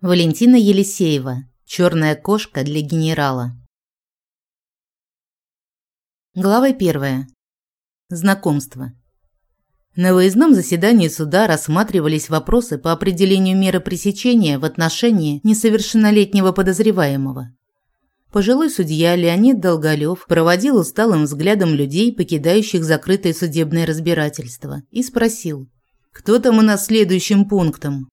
Валентина Елисеева. Черная кошка для генерала. Глава первая. Знакомство. На выездном заседании суда рассматривались вопросы по определению меры пресечения в отношении несовершеннолетнего подозреваемого. Пожилой судья Леонид Долголев проводил усталым взглядом людей, покидающих закрытое судебное разбирательство, и спросил, «Кто там у нас следующим пунктом?»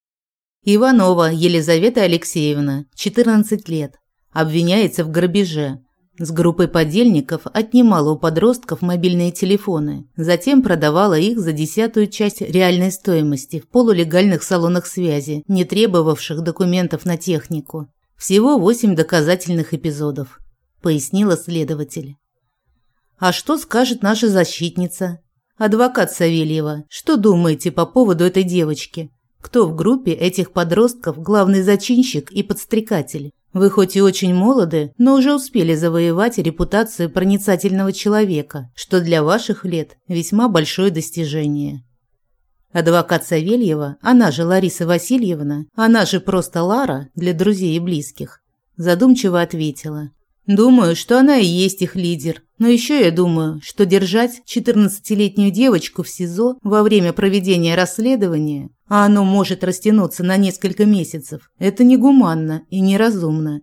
Иванова Елизавета Алексеевна, 14 лет, обвиняется в грабеже. С группой подельников отнимала у подростков мобильные телефоны, затем продавала их за десятую часть реальной стоимости в полулегальных салонах связи, не требовавших документов на технику. Всего восемь доказательных эпизодов, пояснила следователь. А что скажет наша защитница? Адвокат Савельева, что думаете по поводу этой девочки? Кто в группе этих подростков главный зачинщик и подстрекатель? Вы хоть и очень молоды, но уже успели завоевать репутацию проницательного человека, что для ваших лет весьма большое достижение. Адвокат Савельева, она же Лариса Васильевна, она же просто Лара для друзей и близких, задумчиво ответила. Думаю, что она и есть их лидер. Но еще я думаю, что держать 14-летнюю девочку в СИЗО во время проведения расследования, а оно может растянуться на несколько месяцев, это негуманно и неразумно.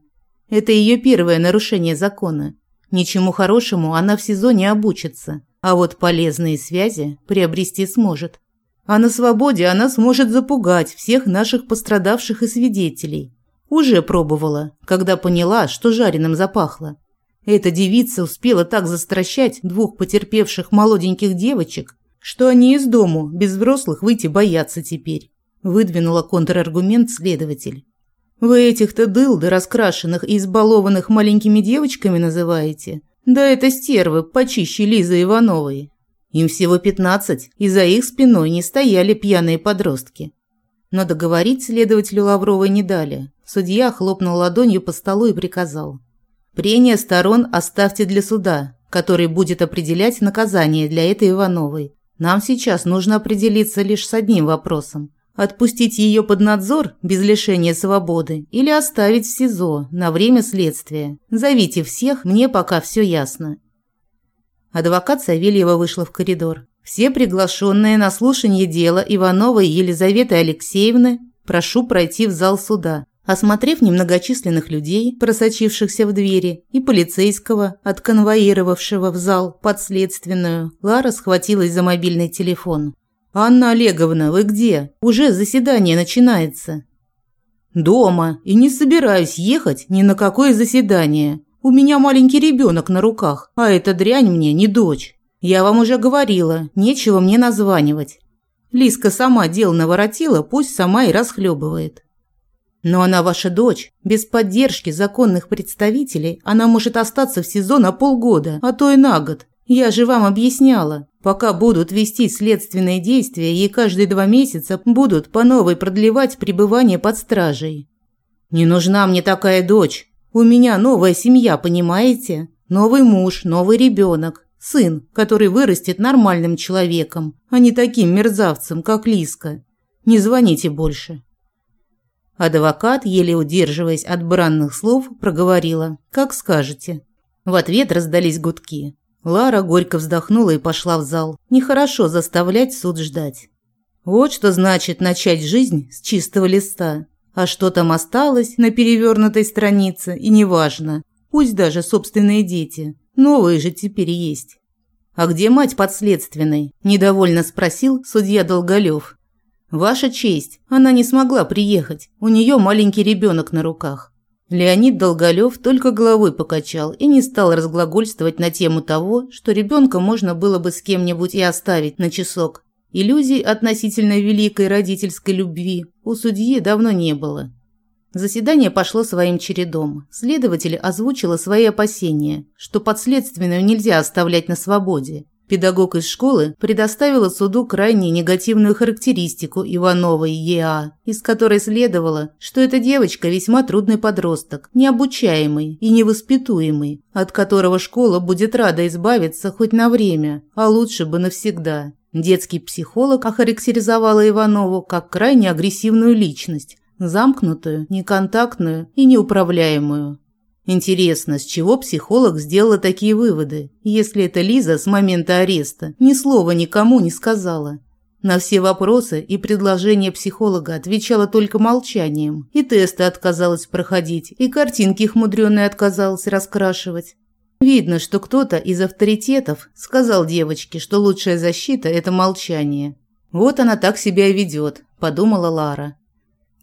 Это ее первое нарушение закона. Ничему хорошему она в СИЗО не обучится, а вот полезные связи приобрести сможет. А на свободе она сможет запугать всех наших пострадавших и свидетелей, уже пробовала, когда поняла, что жареным запахло. Эта девица успела так застращать двух потерпевших молоденьких девочек, что они из дому без взрослых выйти боятся теперь. Выдвинула контраргумент следователь. Вы этих-то дылды, раскрашенных и избалованных маленькими девочками называете? Да это стервы, почище Лизы Ивановой. Им всего пятнадцать, и за их спиной не стояли пьяные подростки. Но договорить следователю Лавровой не дали. Судья хлопнул ладонью по столу и приказал. «Прения сторон оставьте для суда, который будет определять наказание для этой Ивановой. Нам сейчас нужно определиться лишь с одним вопросом. Отпустить ее под надзор без лишения свободы или оставить в СИЗО на время следствия. Зовите всех, мне пока все ясно». Адвокат Савельева вышла в коридор. Все приглашенные на слушание дела Ивановой Елизаветы Алексеевны прошу пройти в зал суда. Осмотрев немногочисленных людей, просочившихся в двери, и полицейского, отконвоировавшего в зал подследственную, Лара схватилась за мобильный телефон. «Анна Олеговна, вы где? Уже заседание начинается». «Дома, и не собираюсь ехать ни на какое заседание. У меня маленький ребенок на руках, а эта дрянь мне не дочь. Я вам уже говорила, нечего мне названивать. Лиска сама дел наворотила, пусть сама и расхлебывает. Но она ваша дочь. Без поддержки законных представителей она может остаться в СИЗО на полгода, а то и на год. Я же вам объясняла. Пока будут вести следственные действия, ей каждые два месяца будут по новой продлевать пребывание под стражей. Не нужна мне такая дочь. У меня новая семья, понимаете? Новый муж, новый ребенок. Сын, который вырастет нормальным человеком, а не таким мерзавцем, как Лиска. Не звоните больше. Адвокат, еле удерживаясь от бранных слов, проговорила «Как скажете». В ответ раздались гудки. Лара горько вздохнула и пошла в зал. Нехорошо заставлять суд ждать. Вот что значит начать жизнь с чистого листа. А что там осталось на перевернутой странице, и неважно. Пусть даже собственные дети. Новые же теперь есть. «А где мать подследственной?» – недовольно спросил судья Долголев. «Ваша честь, она не смогла приехать. У нее маленький ребенок на руках». Леонид Долголев только головой покачал и не стал разглагольствовать на тему того, что ребенка можно было бы с кем-нибудь и оставить на часок. Иллюзий относительно великой родительской любви у судьи давно не было. Заседание пошло своим чередом. Следователь озвучила свои опасения, что подследственную нельзя оставлять на свободе, Педагог из школы предоставила суду крайне негативную характеристику Ивановой ЕА, из которой следовало, что эта девочка весьма трудный подросток, необучаемый и невоспитуемый, от которого школа будет рада избавиться хоть на время, а лучше бы навсегда. Детский психолог охарактеризовала Иванову как крайне агрессивную личность, Замкнутую, неконтактную и неуправляемую. Интересно, с чего психолог сделала такие выводы, если эта Лиза с момента ареста ни слова никому не сказала? На все вопросы и предложения психолога отвечала только молчанием, и тесты отказалась проходить, и картинки их мудрёные отказалась раскрашивать. Видно, что кто-то из авторитетов сказал девочке, что лучшая защита – это молчание. Вот она так себя и ведет, подумала Лара.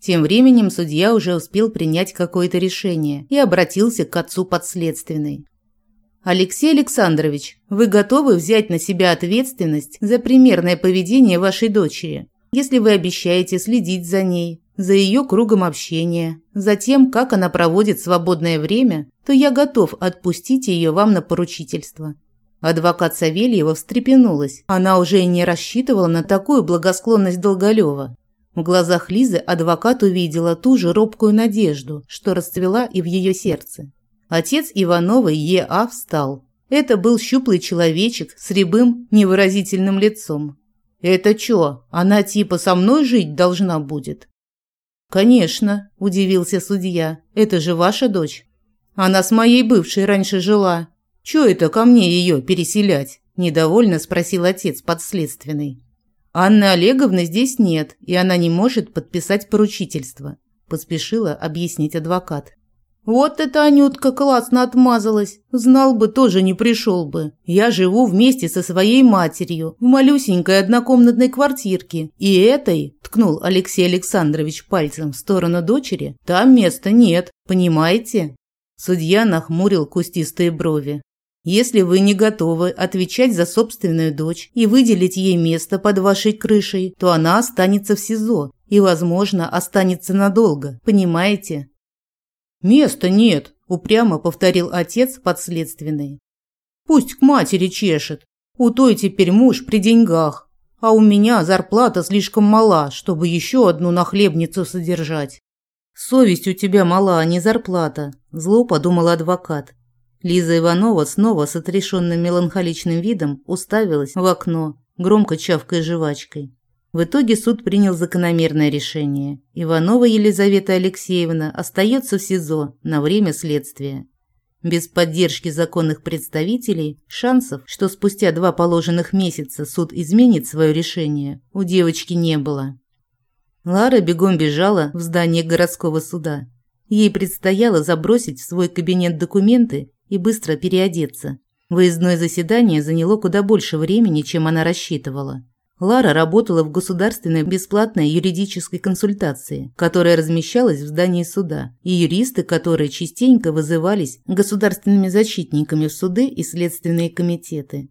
Тем временем судья уже успел принять какое-то решение и обратился к отцу подследственной. Алексей Александрович, вы готовы взять на себя ответственность за примерное поведение вашей дочери, если вы обещаете следить за ней, за ее кругом общения, за тем, как она проводит свободное время, то я готов отпустить ее вам на поручительство. Адвокат Савельева встрепенулась. Она уже и не рассчитывала на такую благосклонность Долголева. В глазах Лизы адвокат увидела ту же робкую надежду, что расцвела и в ее сердце. Отец Ивановой Е.А. встал. Это был щуплый человечек с рябым невыразительным лицом. «Это чё, она типа со мной жить должна будет?» «Конечно», – удивился судья. «Это же ваша дочь». «Она с моей бывшей раньше жила. Чё это ко мне её переселять?» – недовольно спросил отец подследственный. «Анны Олеговны здесь нет, и она не может подписать поручительство», – поспешила объяснить адвокат. Вот эта Анютка классно отмазалась. Знал бы, тоже не пришел бы. Я живу вместе со своей матерью в малюсенькой однокомнатной квартирке. И этой, ткнул Алексей Александрович пальцем в сторону дочери, там места нет, понимаете? Судья нахмурил кустистые брови. Если вы не готовы отвечать за собственную дочь и выделить ей место под вашей крышей, то она останется в СИЗО и, возможно, останется надолго, понимаете? «Места нет», – упрямо повторил отец подследственный. «Пусть к матери чешет. У той теперь муж при деньгах, а у меня зарплата слишком мала, чтобы еще одну нахлебницу содержать». «Совесть у тебя мала, а не зарплата», – зло подумал адвокат. Лиза Иванова снова с отрешенным меланхоличным видом уставилась в окно, громко чавкая жвачкой. В итоге суд принял закономерное решение. Иванова Елизавета Алексеевна остается в СИЗО на время следствия. Без поддержки законных представителей шансов, что спустя два положенных месяца суд изменит свое решение, у девочки не было. Лара бегом бежала в здание городского суда. Ей предстояло забросить в свой кабинет документы и быстро переодеться. Выездное заседание заняло куда больше времени, чем она рассчитывала. Лара работала в государственной бесплатной юридической консультации, которая размещалась в здании суда, и юристы, которые частенько вызывались государственными защитниками в суды и следственные комитеты.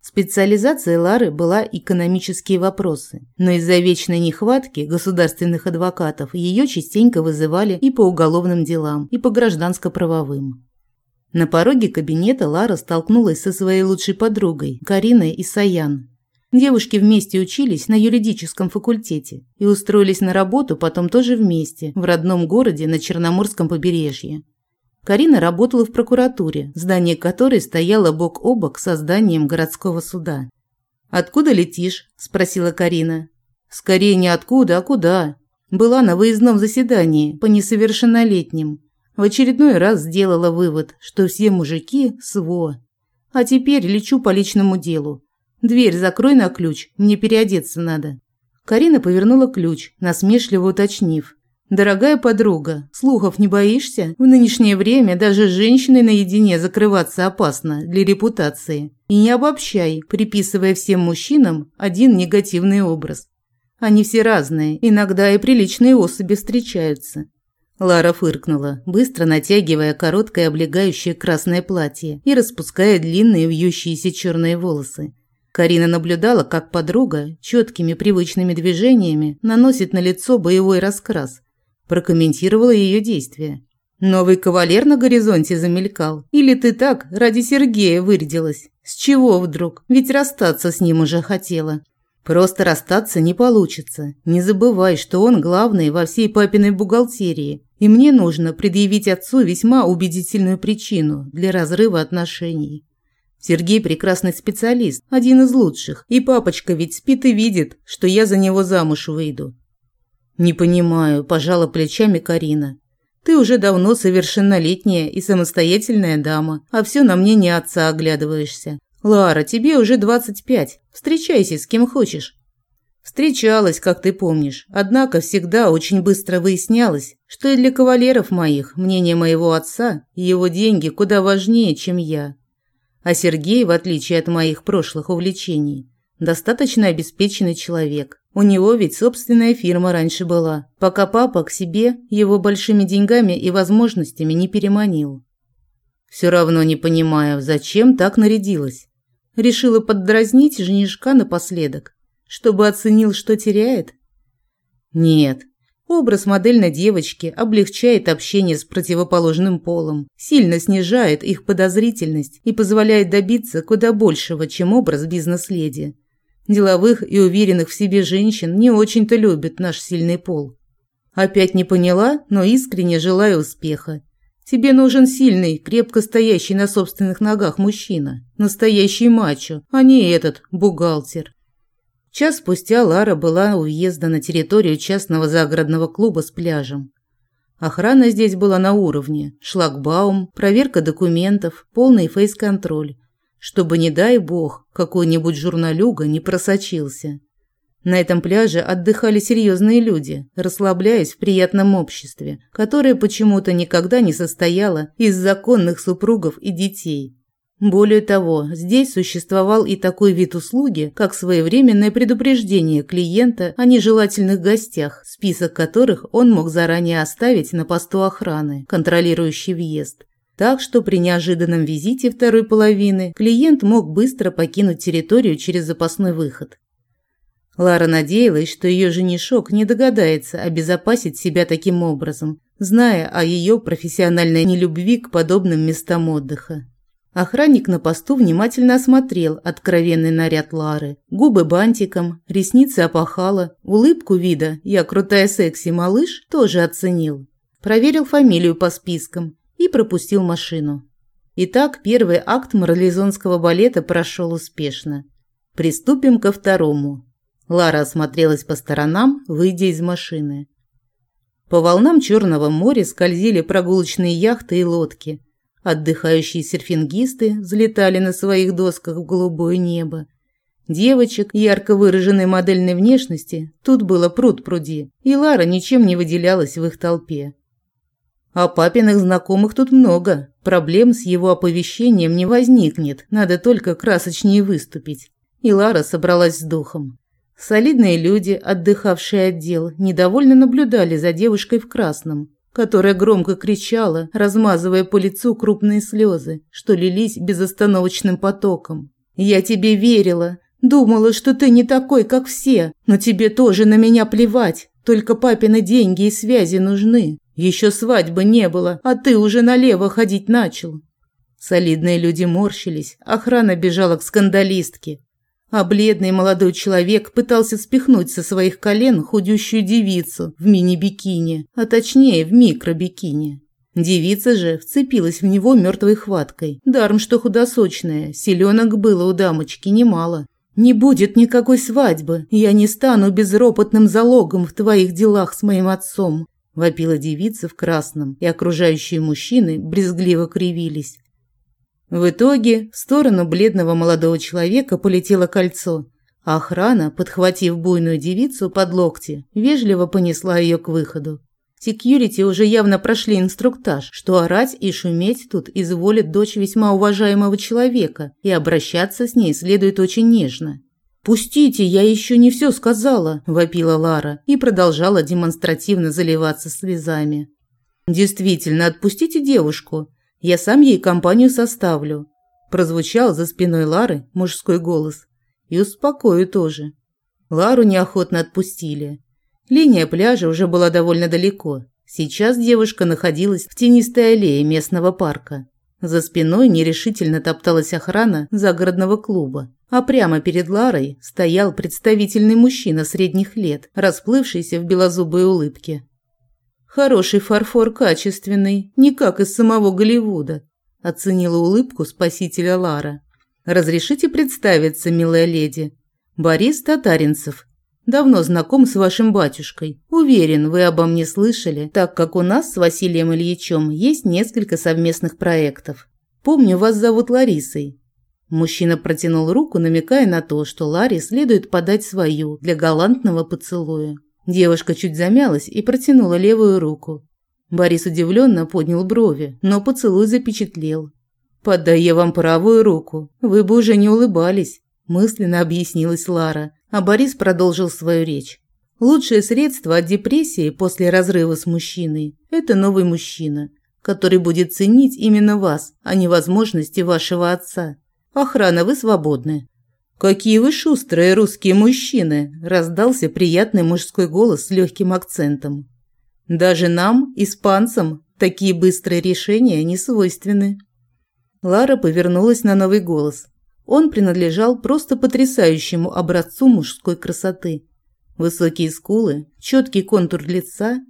Специализацией Лары была экономические вопросы, но из-за вечной нехватки государственных адвокатов ее частенько вызывали и по уголовным делам, и по гражданско-правовым. На пороге кабинета Лара столкнулась со своей лучшей подругой Кариной Исаян, Девушки вместе учились на юридическом факультете и устроились на работу потом тоже вместе, в родном городе на Черноморском побережье. Карина работала в прокуратуре, здание которой стояло бок о бок со зданием городского суда. «Откуда летишь?» – спросила Карина. «Скорее не откуда, а куда. Была на выездном заседании по несовершеннолетним. В очередной раз сделала вывод, что все мужики – СВО. А теперь лечу по личному делу. Дверь закрой на ключ, мне переодеться надо. Карина повернула ключ, насмешливо уточнив: Дорогая подруга, слухов не боишься? В нынешнее время даже женщиной наедине закрываться опасно для репутации. И не обобщай, приписывая всем мужчинам один негативный образ. Они все разные, иногда и приличные особи встречаются. Лара фыркнула, быстро натягивая короткое облегающее красное платье и распуская длинные вьющиеся черные волосы. Карина наблюдала, как подруга четкими привычными движениями наносит на лицо боевой раскрас. Прокомментировала ее действия. «Новый кавалер на горизонте замелькал? Или ты так ради Сергея вырядилась? С чего вдруг? Ведь расстаться с ним уже хотела». «Просто расстаться не получится. Не забывай, что он главный во всей папиной бухгалтерии, и мне нужно предъявить отцу весьма убедительную причину для разрыва отношений». Сергей прекрасный специалист, один из лучших, и папочка ведь спит и видит, что я за него замуж выйду. Не понимаю, пожала плечами Карина. Ты уже давно совершеннолетняя и самостоятельная дама, а все на мнение отца оглядываешься. Лара, тебе уже 25. Встречайся с кем хочешь. Встречалась, как ты помнишь. Однако всегда очень быстро выяснялось, что и для кавалеров моих мнение моего отца и его деньги куда важнее, чем я. А Сергей, в отличие от моих прошлых увлечений, достаточно обеспеченный человек. У него ведь собственная фирма раньше была, пока папа к себе его большими деньгами и возможностями не переманил. Все равно не понимаю, зачем так нарядилась. Решила поддразнить женишка напоследок, чтобы оценил, что теряет? Нет. Образ модельной девочки облегчает общение с противоположным полом, сильно снижает их подозрительность и позволяет добиться куда большего, чем образ бизнес-леди. Деловых и уверенных в себе женщин не очень-то любит наш сильный пол. Опять не поняла, но искренне желаю успеха. Тебе нужен сильный, крепко стоящий на собственных ногах мужчина, настоящий мачо, а не этот бухгалтер. Час спустя Лара была у въезда на территорию частного загородного клуба с пляжем. Охрана здесь была на уровне, шлагбаум, проверка документов, полный фейс-контроль чтобы, не дай бог, какой-нибудь журналюга не просочился. На этом пляже отдыхали серьезные люди, расслабляясь в приятном обществе, которое почему-то никогда не состояло из законных супругов и детей. Более того, здесь существовал и такой вид услуги, как своевременное предупреждение клиента о нежелательных гостях, список которых он мог заранее оставить на посту охраны, контролирующей въезд. Так что при неожиданном визите второй половины клиент мог быстро покинуть территорию через запасной выход. Лара надеялась, что ее женишок не догадается обезопасить себя таким образом, зная о ее профессиональной нелюбви к подобным местам отдыха. Охранник на посту внимательно осмотрел откровенный наряд Лары. Губы бантиком, ресницы опахала, улыбку вида «Я крутая секси-малыш» тоже оценил. Проверил фамилию по спискам и пропустил машину. Итак, первый акт марлезонского балета прошел успешно. Приступим ко второму. Лара осмотрелась по сторонам, выйдя из машины. По волнам Черного моря скользили прогулочные яхты и лодки. Отдыхающие серфингисты взлетали на своих досках в голубое небо. Девочек ярко выраженной модельной внешности тут было пруд пруди, и Лара ничем не выделялась в их толпе. А папиных знакомых тут много. Проблем с его оповещением не возникнет, надо только красочнее выступить. И Лара собралась с духом. Солидные люди, отдыхавшие от дел, недовольно наблюдали за девушкой в красном, которая громко кричала, размазывая по лицу крупные слезы, что лились безостановочным потоком. «Я тебе верила. Думала, что ты не такой, как все, но тебе тоже на меня плевать. Только папины деньги и связи нужны. Еще свадьбы не было, а ты уже налево ходить начал. Солидные люди морщились, охрана бежала к скандалистке, а бледный молодой человек пытался спихнуть со своих колен худющую девицу в мини-бикини, а точнее в микро-бикини. Девица же вцепилась в него мертвой хваткой. Даром, что худосочная, селенок было у дамочки немало. «Не будет никакой свадьбы, я не стану безропотным залогом в твоих делах с моим отцом вопила девица в красном, и окружающие мужчины брезгливо кривились. В итоге в сторону бледного молодого человека полетело кольцо, а охрана, подхватив буйную девицу под локти, вежливо понесла ее к выходу. Секьюрити уже явно прошли инструктаж, что орать и шуметь тут изволит дочь весьма уважаемого человека, и обращаться с ней следует очень нежно. «Пустите, я еще не все сказала», – вопила Лара и продолжала демонстративно заливаться слезами. «Действительно, отпустите девушку. Я сам ей компанию составлю», – прозвучал за спиной Лары мужской голос. «И успокою тоже». Лару неохотно отпустили. Линия пляжа уже была довольно далеко. Сейчас девушка находилась в тенистой аллее местного парка. За спиной нерешительно топталась охрана загородного клуба а прямо перед Ларой стоял представительный мужчина средних лет, расплывшийся в белозубой улыбке. «Хороший фарфор качественный, не как из самого Голливуда», – оценила улыбку спасителя Лара. «Разрешите представиться, милая леди? Борис Татаринцев, Давно знаком с вашим батюшкой. Уверен, вы обо мне слышали, так как у нас с Василием Ильичем есть несколько совместных проектов. Помню, вас зовут Ларисой. Мужчина протянул руку, намекая на то, что Ларе следует подать свою для галантного поцелуя. Девушка чуть замялась и протянула левую руку. Борис удивленно поднял брови, но поцелуй запечатлел. «Подай вам правую руку, вы бы уже не улыбались», – мысленно объяснилась Лара, а Борис продолжил свою речь. «Лучшее средство от депрессии после разрыва с мужчиной – это новый мужчина, который будет ценить именно вас, а не возможности вашего отца. Охрана, вы свободны». «Какие вы шустрые русские мужчины!» – раздался приятный мужской голос с легким акцентом. «Даже нам, испанцам, такие быстрые решения не свойственны». Лара повернулась на новый голос. Он принадлежал просто потрясающему образцу мужской красоты. Высокие скулы, четкий контур лица,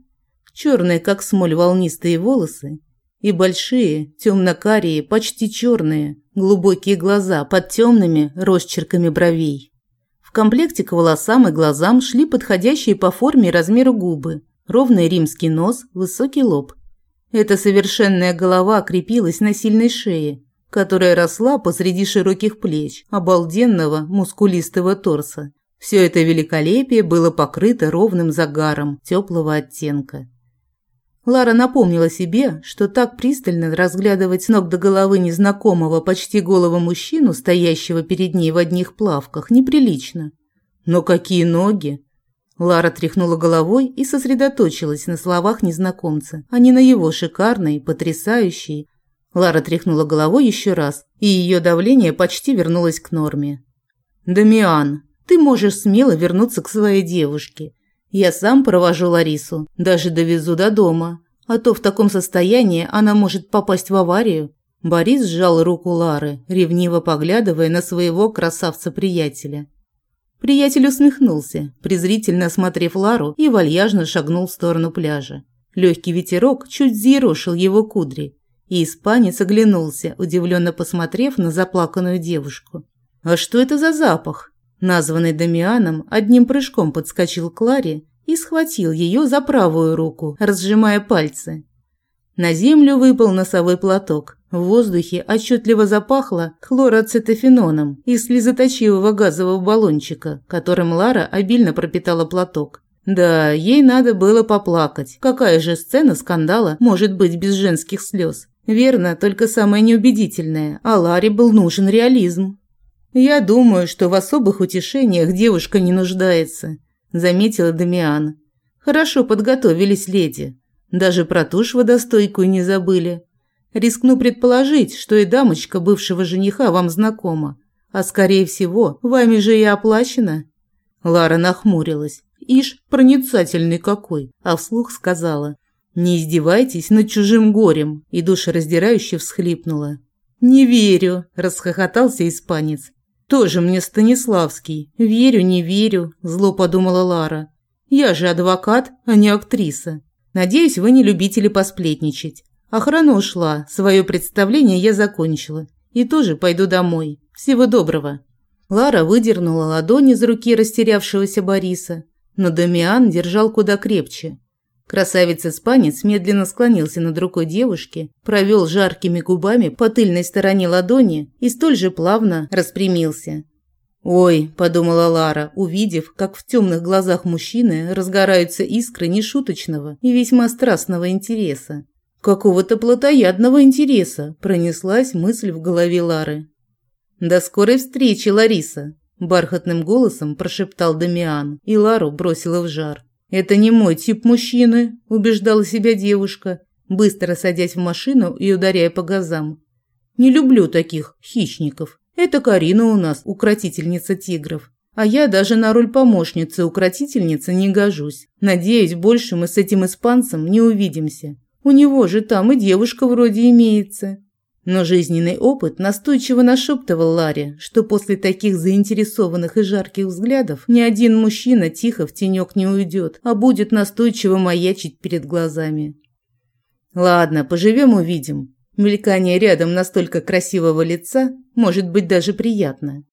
черные, как смоль, волнистые волосы и большие, темно-карие, почти черные, глубокие глаза под темными росчерками бровей. В комплекте к волосам и глазам шли подходящие по форме и размеру губы, ровный римский нос, высокий лоб. Эта совершенная голова крепилась на сильной шее, которая росла посреди широких плеч, обалденного мускулистого торса. Все это великолепие было покрыто ровным загаром теплого оттенка. Лара напомнила себе, что так пристально разглядывать с ног до головы незнакомого почти голого мужчину, стоящего перед ней в одних плавках, неприлично. Но какие ноги! Лара тряхнула головой и сосредоточилась на словах незнакомца, а не на его шикарной, потрясающей, Лара тряхнула головой еще раз, и ее давление почти вернулось к норме. «Дамиан, ты можешь смело вернуться к своей девушке. Я сам провожу Ларису, даже довезу до дома. А то в таком состоянии она может попасть в аварию». Борис сжал руку Лары, ревниво поглядывая на своего красавца-приятеля. Приятель усмехнулся, презрительно осмотрев Лару и вальяжно шагнул в сторону пляжа. Легкий ветерок чуть взъерошил его кудри, и испанец оглянулся, удивленно посмотрев на заплаканную девушку. «А что это за запах?» Названный Дамианом одним прыжком подскочил к Ларе и схватил ее за правую руку, разжимая пальцы. На землю выпал носовой платок. В воздухе отчетливо запахло хлороацетофеноном из слезоточивого газового баллончика, которым Лара обильно пропитала платок. Да, ей надо было поплакать. Какая же сцена скандала может быть без женских слез? Верно, только самое неубедительное. А Ларе был нужен реализм. «Я думаю, что в особых утешениях девушка не нуждается», – заметила Дамиан. «Хорошо подготовились леди. Даже про тушь водостойкую не забыли. Рискну предположить, что и дамочка бывшего жениха вам знакома. А скорее всего, вами же и оплачена». Лара нахмурилась. Ишь, проницательный какой, а вслух сказала. «Не издевайтесь над чужим горем!» и душераздирающе всхлипнула. «Не верю!» – расхохотался испанец. «Тоже мне Станиславский. Верю, не верю», – зло подумала Лара. «Я же адвокат, а не актриса. Надеюсь, вы не любители посплетничать. Охрана ушла, свое представление я закончила. И тоже пойду домой. Всего доброго». Лара выдернула ладонь из руки растерявшегося Бориса, но Дамиан держал куда крепче. Красавец-испанец медленно склонился над рукой девушки, провел жаркими губами по тыльной стороне ладони и столь же плавно распрямился. «Ой», – подумала Лара, увидев, как в темных глазах мужчины разгораются искры нешуточного и весьма страстного интереса. «Какого-то плотоядного интереса», – пронеслась мысль в голове Лары. «До скорой встречи, Лариса», – бархатным голосом прошептал Дамиан, и Лару бросила в жар. «Это не мой тип мужчины», – убеждала себя девушка, быстро садясь в машину и ударяя по газам. «Не люблю таких хищников. Это Карина у нас, укротительница тигров. А я даже на роль помощницы-укротительницы не гожусь. Надеюсь, больше мы с этим испанцем не увидимся. У него же там и девушка вроде имеется. Но жизненный опыт настойчиво нашептывал Ларе, что после таких заинтересованных и жарких взглядов ни один мужчина тихо в тенек не уйдет, а будет настойчиво маячить перед глазами. Ладно, поживем увидим. Мелькание рядом настолько красивого лица может быть даже приятно.